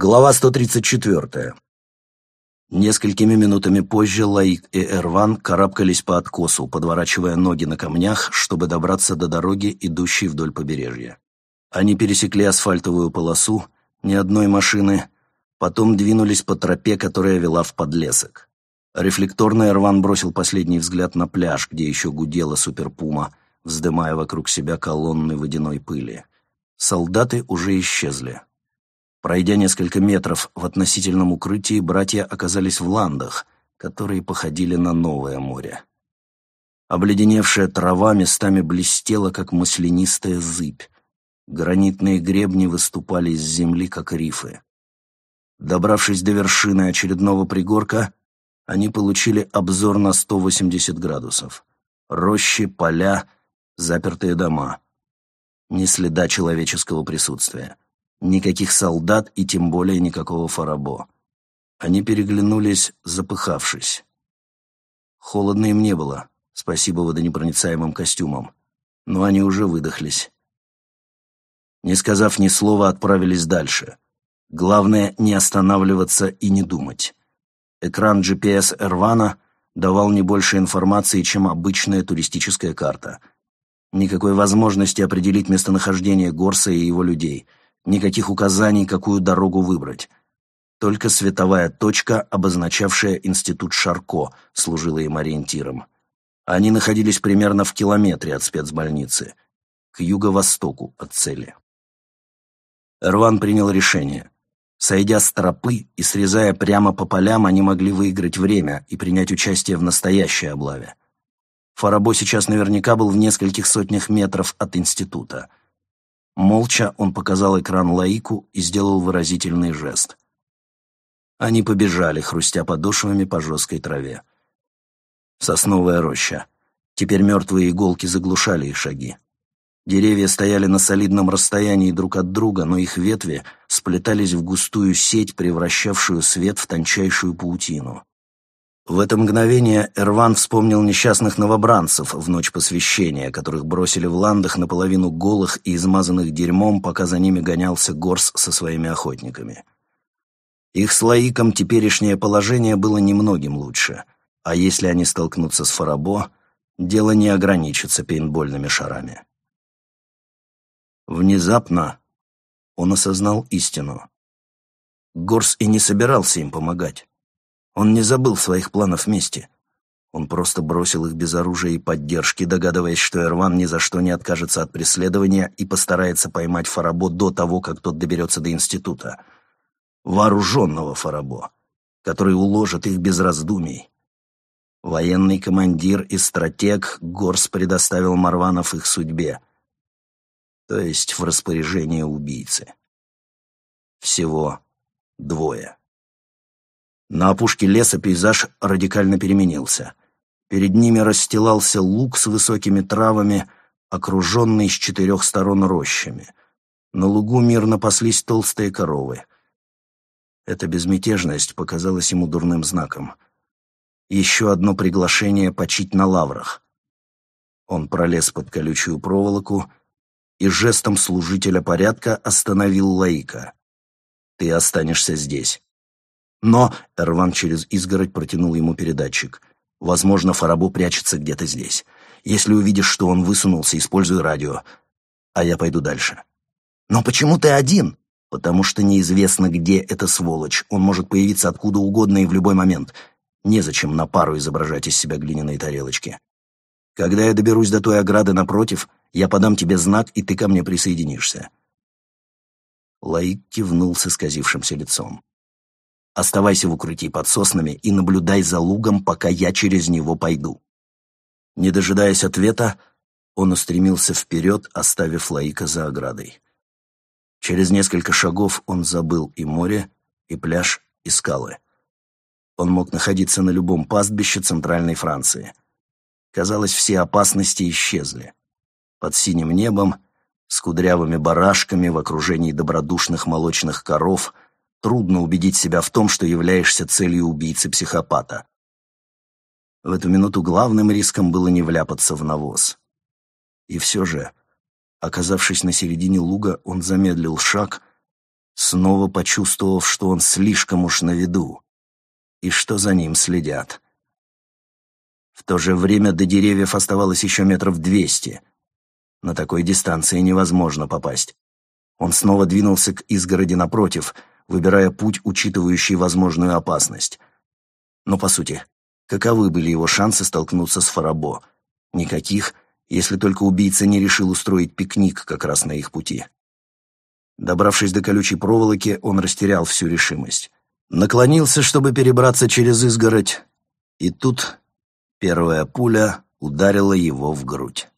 Глава 134. Несколькими минутами позже Лаик и Эрван карабкались по откосу, подворачивая ноги на камнях, чтобы добраться до дороги, идущей вдоль побережья. Они пересекли асфальтовую полосу, ни одной машины, потом двинулись по тропе, которая вела в подлесок. Рефлекторно Эрван бросил последний взгляд на пляж, где еще гудела суперпума, вздымая вокруг себя колонны водяной пыли. Солдаты уже исчезли. Пройдя несколько метров в относительном укрытии, братья оказались в ландах, которые походили на новое море. Обледеневшая трава местами блестела, как маслянистая зыбь. Гранитные гребни выступали из земли, как рифы. Добравшись до вершины очередного пригорка, они получили обзор на 180 градусов. Рощи, поля, запертые дома. Ни следа человеческого присутствия. Никаких солдат и тем более никакого фарабо. Они переглянулись, запыхавшись. Холодно им не было, спасибо водонепроницаемым костюмам, но они уже выдохлись. Не сказав ни слова, отправились дальше. Главное — не останавливаться и не думать. Экран GPS Эрвана давал не больше информации, чем обычная туристическая карта. Никакой возможности определить местонахождение Горса и его людей — Никаких указаний, какую дорогу выбрать. Только световая точка, обозначавшая институт Шарко, служила им ориентиром. Они находились примерно в километре от спецбольницы, к юго-востоку от цели. Эрван принял решение. Сойдя с тропы и срезая прямо по полям, они могли выиграть время и принять участие в настоящей облаве. Фарабо сейчас наверняка был в нескольких сотнях метров от института. Молча он показал экран Лаику и сделал выразительный жест. Они побежали, хрустя подошвами по жесткой траве. Сосновая роща. Теперь мертвые иголки заглушали их шаги. Деревья стояли на солидном расстоянии друг от друга, но их ветви сплетались в густую сеть, превращавшую свет в тончайшую паутину. В это мгновение Эрван вспомнил несчастных новобранцев в ночь посвящения, которых бросили в ландах наполовину голых и измазанных дерьмом, пока за ними гонялся Горс со своими охотниками. Их с Лаиком теперешнее положение было немногим лучше, а если они столкнутся с Фарабо, дело не ограничится пейнтбольными шарами. Внезапно он осознал истину. Горс и не собирался им помогать. Он не забыл своих планов мести. Он просто бросил их без оружия и поддержки, догадываясь, что Эрван ни за что не откажется от преследования и постарается поймать Фарабо до того, как тот доберется до института. Вооруженного Фарабо, который уложит их без раздумий. Военный командир и стратег Горс предоставил Марванов их судьбе, то есть в распоряжение убийцы. Всего двое. На опушке леса пейзаж радикально переменился. Перед ними расстилался луг с высокими травами, окруженный с четырех сторон рощами. На лугу мирно паслись толстые коровы. Эта безмятежность показалась ему дурным знаком. Еще одно приглашение почить на лаврах. Он пролез под колючую проволоку и жестом служителя порядка остановил Лаика. «Ты останешься здесь». Но Эрван через изгородь протянул ему передатчик. Возможно, Фарабо прячется где-то здесь. Если увидишь, что он высунулся, используй радио. А я пойду дальше. Но почему ты один? Потому что неизвестно, где эта сволочь. Он может появиться откуда угодно и в любой момент. Незачем на пару изображать из себя глиняные тарелочки. Когда я доберусь до той ограды напротив, я подам тебе знак, и ты ко мне присоединишься. Лаик кивнул с исказившимся лицом. Оставайся в укрытии под соснами и наблюдай за лугом, пока я через него пойду». Не дожидаясь ответа, он устремился вперед, оставив Лаика за оградой. Через несколько шагов он забыл и море, и пляж, и скалы. Он мог находиться на любом пастбище Центральной Франции. Казалось, все опасности исчезли. Под синим небом, с кудрявыми барашками в окружении добродушных молочных коров — Трудно убедить себя в том, что являешься целью убийцы-психопата. В эту минуту главным риском было не вляпаться в навоз. И все же, оказавшись на середине луга, он замедлил шаг, снова почувствовав, что он слишком уж на виду, и что за ним следят. В то же время до деревьев оставалось еще метров двести. На такой дистанции невозможно попасть. Он снова двинулся к изгороди напротив, выбирая путь, учитывающий возможную опасность. Но, по сути, каковы были его шансы столкнуться с Фарабо? Никаких, если только убийца не решил устроить пикник как раз на их пути. Добравшись до колючей проволоки, он растерял всю решимость. Наклонился, чтобы перебраться через изгородь, и тут первая пуля ударила его в грудь.